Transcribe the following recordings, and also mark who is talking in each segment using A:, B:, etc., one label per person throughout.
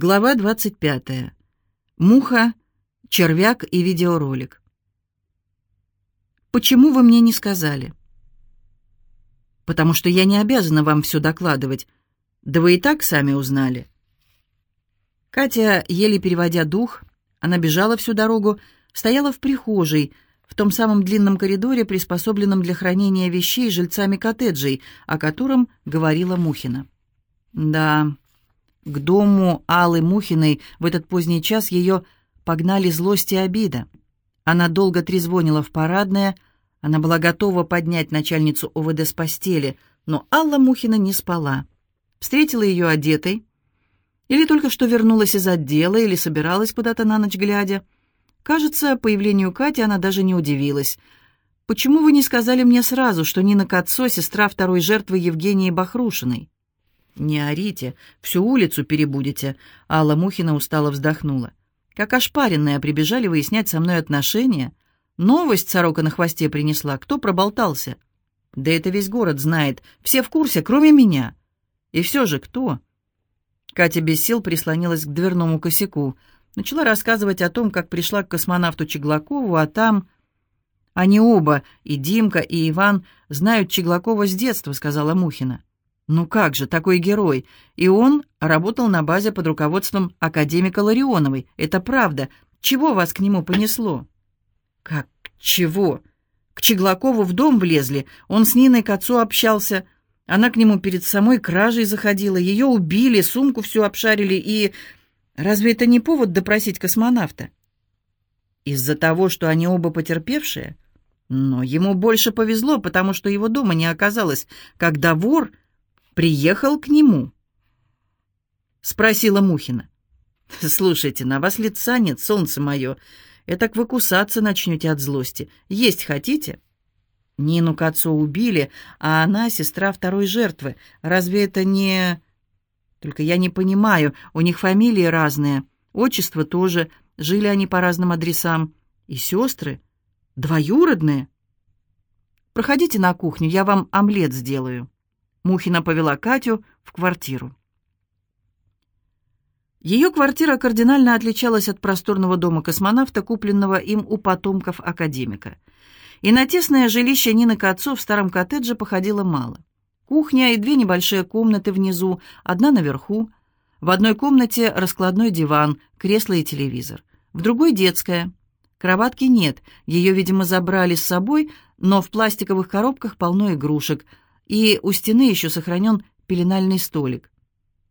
A: Глава 25. Муха, червяк и видеоролик. Почему вы мне не сказали? Потому что я не обязана вам все докладывать. Да вы и так сами узнали. Катя, еле переводя дух, она бежала всю дорогу, стояла в прихожей, в том самом длинном коридоре, приспособленном для хранения вещей жильцами коттеджей, о котором говорила Мухина. Да, к дому Аллы Мухиной в этот поздний час ее погнали злость и обида. Она долго трезвонила в парадное, она была готова поднять начальницу ОВД с постели, но Алла Мухина не спала. Встретила ее одетой, или только что вернулась из отдела, или собиралась куда-то на ночь глядя. Кажется, появлению Кати она даже не удивилась. «Почему вы не сказали мне сразу, что Нина Кацо — сестра второй жертвы Евгении Бахрушиной?» «Не орите, всю улицу перебудете», — Алла Мухина устало вздохнула. «Как ошпаренная прибежали выяснять со мной отношения. Новость сорока на хвосте принесла, кто проболтался?» «Да это весь город знает, все в курсе, кроме меня». «И все же кто?» Катя без сил прислонилась к дверному косяку. Начала рассказывать о том, как пришла к космонавту Чеглакову, а там... «Они оба, и Димка, и Иван, знают Чеглакова с детства», — сказала Мухина. Ну как же, такой герой. И он работал на базе под руководством академика Ларионовой. Это правда. Чего вас к нему понесло? Как чего? К Чеглакову в дом влезли. Он с Ниной к отцу общался. Она к нему перед самой кражей заходила. Ее убили, сумку всю обшарили и... Разве это не повод допросить космонавта? Из-за того, что они оба потерпевшие? Но ему больше повезло, потому что его дома не оказалось, когда вор приехал к нему?» — спросила Мухина. «Слушайте, на вас лица нет, солнце мое. Этак вы кусаться начнете от злости. Есть хотите?» Нину к отцу убили, а она сестра второй жертвы. Разве это не... Только я не понимаю, у них фамилии разные, отчество тоже, жили они по разным адресам. И сестры? Двоюродные? Проходите на кухню, я вам омлет сделаю. Мухина повела Катю в квартиру. Ее квартира кардинально отличалась от просторного дома космонавта, купленного им у потомков академика. И на тесное жилище Нины Кацо в старом коттедже походило мало. Кухня и две небольшие комнаты внизу, одна наверху. В одной комнате раскладной диван, кресло и телевизор. В другой детская. Кроватки нет, ее, видимо, забрали с собой, но в пластиковых коробках полно игрушек – и у стены еще сохранен пеленальный столик.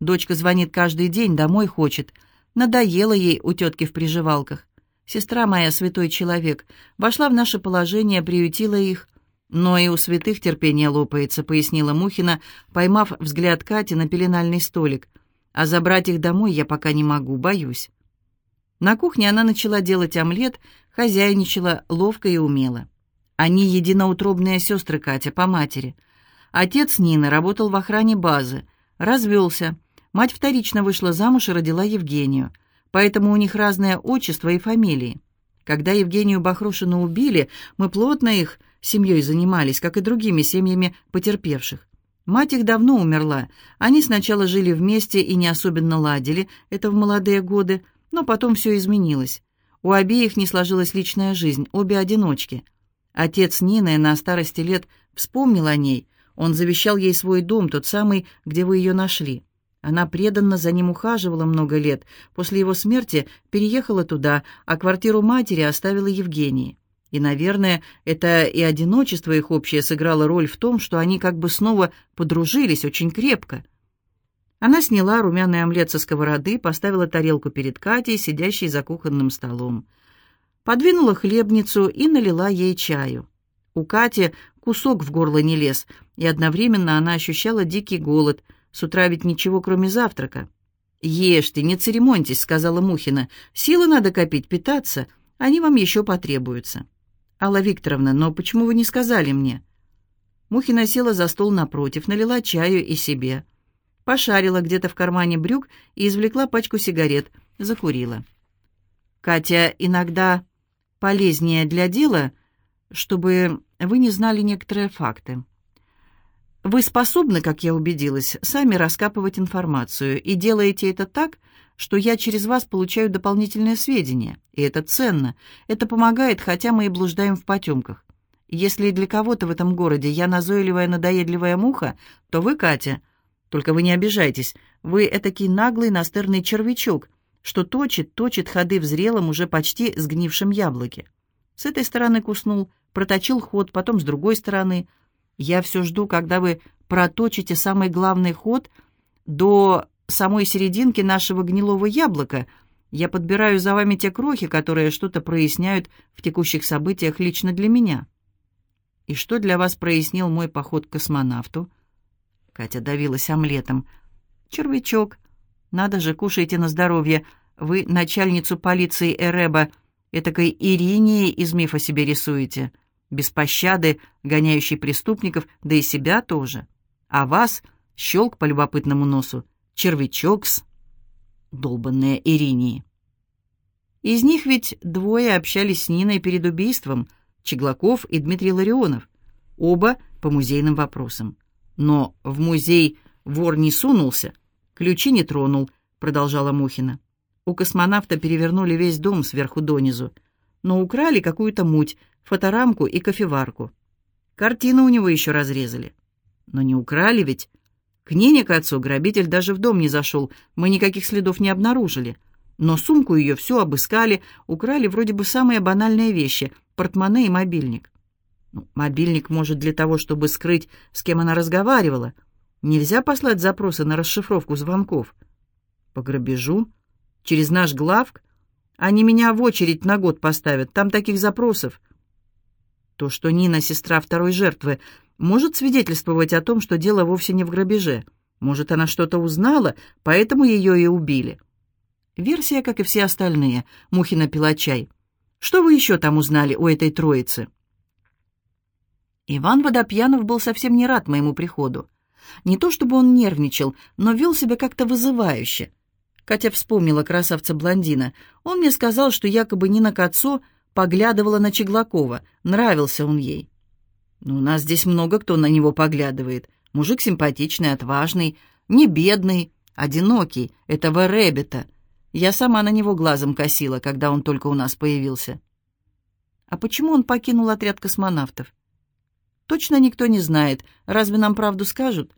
A: Дочка звонит каждый день, домой хочет. Надоело ей у тетки в приживалках. Сестра моя, святой человек, вошла в наше положение, приютила их. Но и у святых терпение лопается, пояснила Мухина, поймав взгляд Кати на пеленальный столик. А забрать их домой я пока не могу, боюсь. На кухне она начала делать омлет, хозяйничала ловко и умело. Они единоутробные сестры Катя по матери — Отец Нины работал в охране базы, развелся. Мать вторично вышла замуж и родила Евгению. Поэтому у них разное отчество и фамилии. Когда Евгению Бахрушину убили, мы плотно их семьей занимались, как и другими семьями потерпевших. Мать их давно умерла. Они сначала жили вместе и не особенно ладили, это в молодые годы, но потом все изменилось. У обеих не сложилась личная жизнь, обе одиночки. Отец Нины на старости лет вспомнил о ней – он завещал ей свой дом, тот самый, где вы ее нашли. Она преданно за ним ухаживала много лет. После его смерти переехала туда, а квартиру матери оставила Евгении. И, наверное, это и одиночество их общее сыграло роль в том, что они как бы снова подружились очень крепко. Она сняла румяный омлет со сковороды, поставила тарелку перед Катей, сидящей за кухонным столом. Подвинула хлебницу и налила ей чаю. У Кати кусок в горло не лез, и одновременно она ощущала дикий голод. С утра ведь ничего, кроме завтрака. «Ешьте, не церемоньтесь», — сказала Мухина. «Силы надо копить, питаться. Они вам еще потребуются». «Алла Викторовна, но почему вы не сказали мне?» Мухина села за стол напротив, налила чаю и себе. Пошарила где-то в кармане брюк и извлекла пачку сигарет, закурила. «Катя, иногда полезнее для дела, чтобы вы не знали некоторые факты. Вы способны, как я убедилась, сами раскапывать информацию и делаете это так, что я через вас получаю дополнительные сведения, и это ценно. Это помогает, хотя мы и блуждаем в потемках. Если для кого-то в этом городе я назойливая надоедливая муха, то вы, Катя. Только вы не обижайтесь, вы этакий наглый настырный червячок, что точит, точит ходы в зрелом, уже почти сгнившем яблоке. С этой стороны куснул, проточил ход, потом с другой стороны. Я все жду, когда вы проточите самый главный ход до самой серединки нашего гнилого яблока. Я подбираю за вами те крохи, которые что-то проясняют в текущих событиях лично для меня. И что для вас прояснил мой поход к космонавту? Катя давилась омлетом. Червячок. Надо же, кушайте на здоровье. Вы начальницу полиции Эреба, этакой Иринии из мифа себе рисуете. Без пощады, гоняющей преступников, да и себя тоже. А вас, щелк по любопытному носу, червячок-с, долбанные Иринии. Из них ведь двое общались с Ниной перед убийством, Чеглаков и Дмитрий Ларионов, оба по музейным вопросам. Но в музей вор не сунулся, ключи не тронул, продолжала Мухина. У космонавта перевернули весь дом сверху донизу, но украли какую-то муть, фоторамку и кофеварку. Картину у него еще разрезали. Но не украли ведь, к Нине к отцу грабитель даже в дом не зашел, мы никаких следов не обнаружили. Но сумку ее всю обыскали, украли вроде бы самые банальные вещи — портмоне и мобильник. Ну, мобильник может для того, чтобы скрыть, с кем она разговаривала. Нельзя послать запросы на расшифровку звонков. По грабежу? Через наш главк? Они меня в очередь на год поставят, там таких запросов. То, что Нина — сестра второй жертвы — может свидетельствовать о том, что дело вовсе не в грабеже. Может, она что-то узнала, поэтому ее и убили. Версия, как и все остальные. Мухина пила чай. Что вы еще там узнали у этой троицы? Иван Водопьянов был совсем не рад моему приходу. Не то чтобы он нервничал, но вел себя как-то вызывающе. Катя вспомнила красавца-блондина. Он мне сказал, что якобы Нина Кацо поглядывала на Чеглакова, нравился он ей. Но у нас здесь много кто на него поглядывает. Мужик симпатичный, отважный, не бедный, одинокий, этого Рэббита. Я сама на него глазом косила, когда он только у нас появился. А почему он покинул отряд космонавтов? Точно никто не знает. Разве нам правду скажут?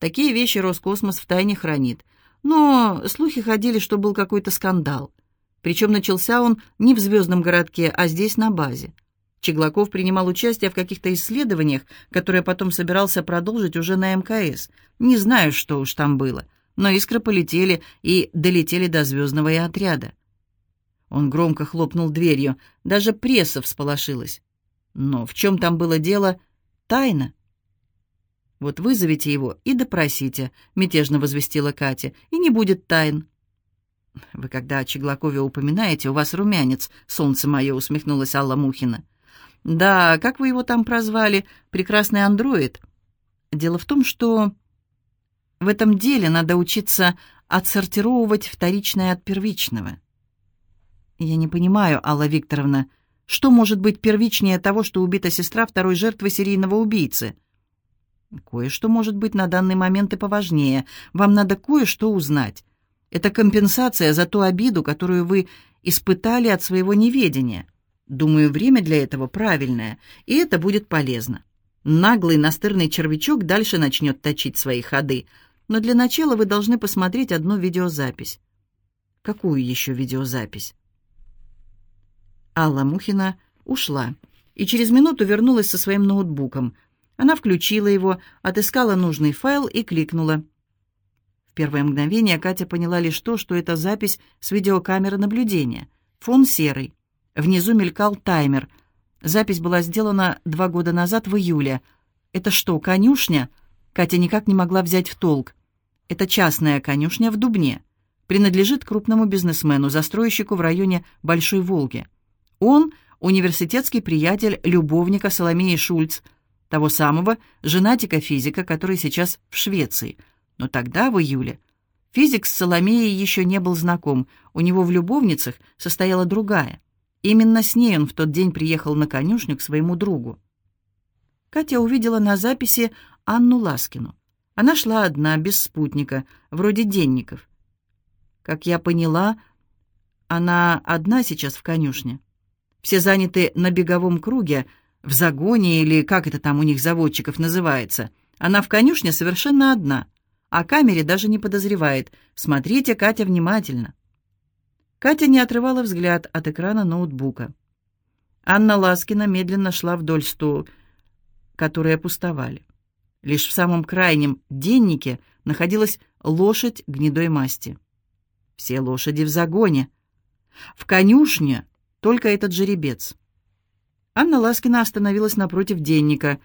A: Такие вещи Роскосмос в тайне хранит. Но слухи ходили, что был какой-то скандал. Причем начался он не в звездном городке, а здесь, на базе. Чеглаков принимал участие в каких-то исследованиях, которые потом собирался продолжить уже на МКС. Не знаю, что уж там было, но искры полетели и долетели до звездного и отряда. Он громко хлопнул дверью, даже пресса всполошилась. Но в чем там было дело? Тайна. «Вот вызовите его и допросите», — мятежно возвестила Катя, — «и не будет тайн». «Вы когда о Чеглакове упоминаете, у вас румянец, солнце мое», — усмехнулась Алла Мухина. Да, как вы его там прозвали? Прекрасный андроид. Дело в том, что в этом деле надо учиться отсортировывать вторичное от первичного. Я не понимаю, Алла Викторовна, что может быть первичнее того, что убита сестра второй жертвы серийного убийцы? Кое-что может быть на данный момент и поважнее. Вам надо кое-что узнать. Это компенсация за ту обиду, которую вы испытали от своего неведения. Думаю, время для этого правильное, и это будет полезно. Наглый настырный червячок дальше начнет точить свои ходы, но для начала вы должны посмотреть одну видеозапись. Какую еще видеозапись? Алла Мухина ушла и через минуту вернулась со своим ноутбуком. Она включила его, отыскала нужный файл и кликнула. В первое мгновение Катя поняла лишь то, что это запись с видеокамеры наблюдения. Фон серый. Внизу мелькал таймер. Запись была сделана два года назад в июле. Это что, конюшня? Катя никак не могла взять в толк. Это частная конюшня в Дубне. Принадлежит крупному бизнесмену, застройщику в районе Большой Волги. Он университетский приятель любовника Соломеи Шульц, того самого женатика-физика, который сейчас в Швеции. Но тогда, в июле, физик с Соломеей еще не был знаком, у него в любовницах состояла другая. Именно с ней он в тот день приехал на конюшню к своему другу. Катя увидела на записи Анну Ласкину. Она шла одна, без спутника, вроде денников. Как я поняла, она одна сейчас в конюшне. Все заняты на беговом круге, в загоне или как это там у них заводчиков называется. Она в конюшне совершенно одна. О камере даже не подозревает. Смотрите, Катя, внимательно. Катя не отрывала взгляд от экрана ноутбука. Анна Ласкина медленно шла вдоль стул, которые пустовали. Лишь в самом крайнем деннике находилась лошадь гнедой масти. Все лошади в загоне. В конюшне только этот жеребец. Анна Ласкина остановилась напротив денника.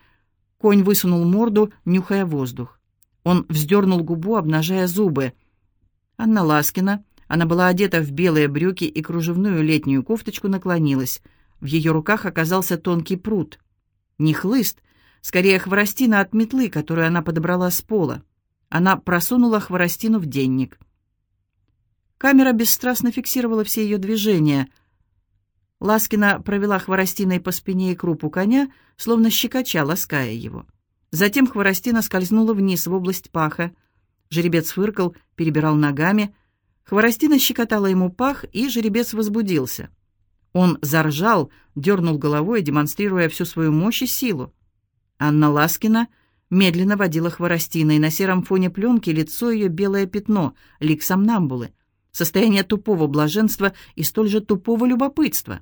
A: Конь высунул морду, нюхая воздух. Он вздернул губу, обнажая зубы. Анна Ласкина, она была одета в белые брюки и кружевную летнюю кофточку, наклонилась. В ее руках оказался тонкий пруд. Не хлыст, скорее хворостина от метлы, которую она подобрала с пола. Она просунула хворостину в денник. Камера бесстрастно фиксировала все ее движения. Ласкина провела хворостиной по спине и крупу коня, словно щекоча, лаская его. Затем хворостина скользнула вниз в область паха. Жеребец фыркал, перебирал ногами. Хворостина щекотала ему пах, и жеребец возбудился. Он заржал, дернул головой, демонстрируя всю свою мощь и силу. Анна Ласкина медленно водила хворостиной. На сером фоне пленки лицо ее белое пятно, лик сомнамбулы состояние тупого блаженства и столь же тупого любопытства.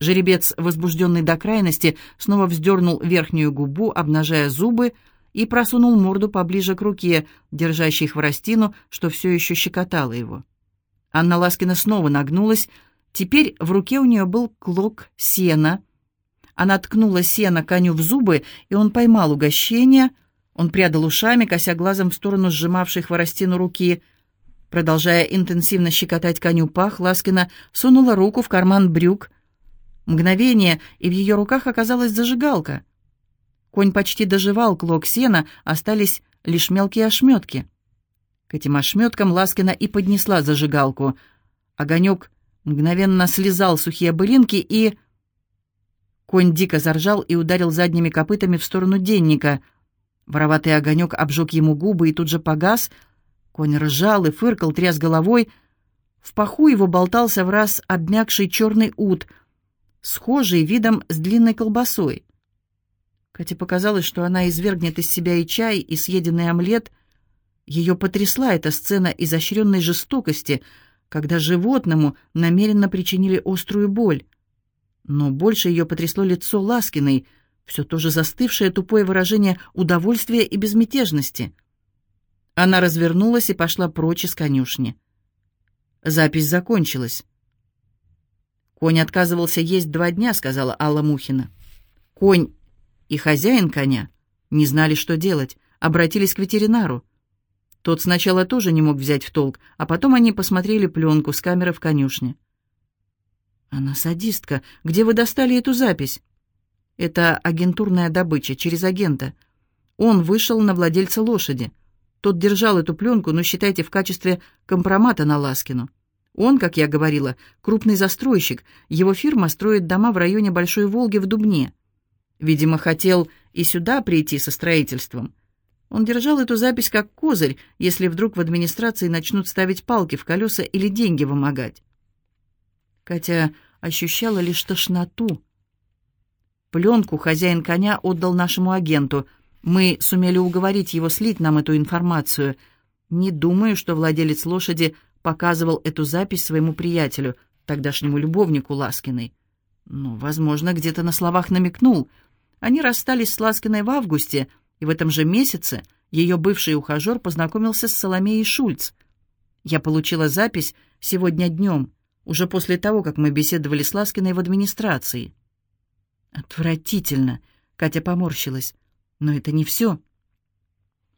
A: Жеребец, возбужденный до крайности, снова вздернул верхнюю губу, обнажая зубы, и просунул морду поближе к руке, держащей хворостину, что все еще щекотало его. Анна Ласкина снова нагнулась. Теперь в руке у нее был клок сена. Она ткнула сено коню в зубы, и он поймал угощение. Он прядал ушами, кося глазом в сторону сжимавшей хворостину руки — Продолжая интенсивно щекотать коню пах, Ласкина сунула руку в карман брюк. Мгновение, и в ее руках оказалась зажигалка. Конь почти доживал клок сена, остались лишь мелкие ошметки. К этим ошметкам Ласкина и поднесла зажигалку. Огонек мгновенно слезал сухие былинки, и... Конь дико заржал и ударил задними копытами в сторону денника. Вороватый огонек обжег ему губы и тут же погас — Конь ржал и фыркал, тряс головой. В паху его болтался в раз обмякший черный ут, схожий видом с длинной колбасой. Кате показалось, что она извергнет из себя и чай, и съеденный омлет. Ее потрясла эта сцена изощренной жестокости, когда животному намеренно причинили острую боль. Но больше ее потрясло лицо Ласкиной, все то же застывшее тупое выражение удовольствия и безмятежности — она развернулась и пошла прочь из конюшни. Запись закончилась. «Конь отказывался есть два дня», — сказала Алла Мухина. «Конь и хозяин коня не знали, что делать, обратились к ветеринару. Тот сначала тоже не мог взять в толк, а потом они посмотрели пленку с камеры в конюшне. «Она садистка. Где вы достали эту запись?» «Это агентурная добыча, через агента. Он вышел на владельца лошади. Тот держал эту пленку, ну, считайте, в качестве компромата на Ласкину. Он, как я говорила, крупный застройщик. Его фирма строит дома в районе Большой Волги в Дубне. Видимо, хотел и сюда прийти со строительством. Он держал эту запись как козырь, если вдруг в администрации начнут ставить палки в колеса или деньги вымогать. Катя ощущала лишь тошноту. Пленку хозяин коня отдал нашему агенту — мы сумели уговорить его слить нам эту информацию. Не думаю, что владелец лошади показывал эту запись своему приятелю, тогдашнему любовнику Ласкиной. Но, возможно, где-то на словах намекнул. Они расстались с Ласкиной в августе, и в этом же месяце ее бывший ухажер познакомился с Соломеей Шульц. Я получила запись сегодня днем, уже после того, как мы беседовали с Ласкиной в администрации. «Отвратительно!» — Катя поморщилась. Но это не все.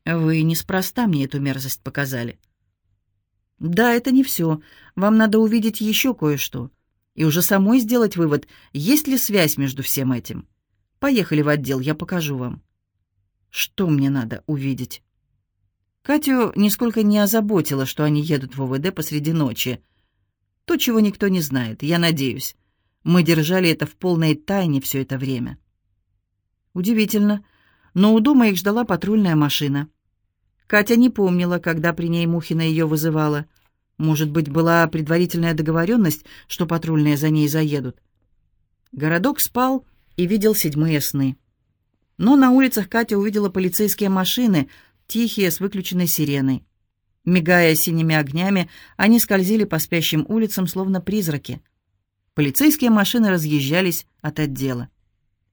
A: Вы неспроста мне эту мерзость показали. Да, это не все. Вам надо увидеть еще кое-что. И уже самой сделать вывод, есть ли связь между всем этим. Поехали в отдел, я покажу вам. Что мне надо увидеть? Катю нисколько не озаботило, что они едут в ОВД посреди ночи. То, чего никто не знает, я надеюсь. Мы держали это в полной тайне все это время. Удивительно, но у дома их ждала патрульная машина. Катя не помнила, когда при ней Мухина ее вызывала. Может быть, была предварительная договоренность, что патрульные за ней заедут. Городок спал и видел седьмые сны. Но на улицах Катя увидела полицейские машины, тихие, с выключенной сиреной. Мигая синими огнями, они скользили по спящим улицам, словно призраки. Полицейские машины разъезжались от отдела.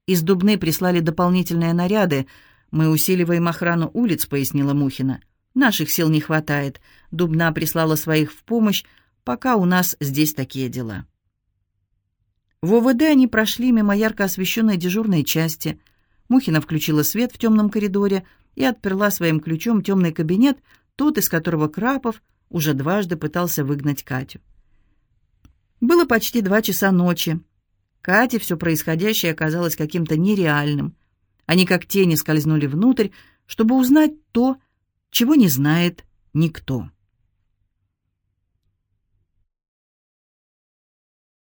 A: Из Дубны прислали дополнительные наряды. «Мы усиливаем охрану улиц», — пояснила Мухина. «Наших сил не хватает. Дубна прислала своих в помощь, пока у нас здесь такие дела». В ОВД они прошли мимо ярко освещенной дежурной части. Мухина включила свет в темном коридоре и отперла своим ключом темный кабинет, тот, из которого Крапов уже дважды пытался выгнать Катю. Было почти два часа ночи. Кате все происходящее оказалось каким-то нереальным. Они как тени скользнули внутрь, чтобы узнать то, чего не знает никто.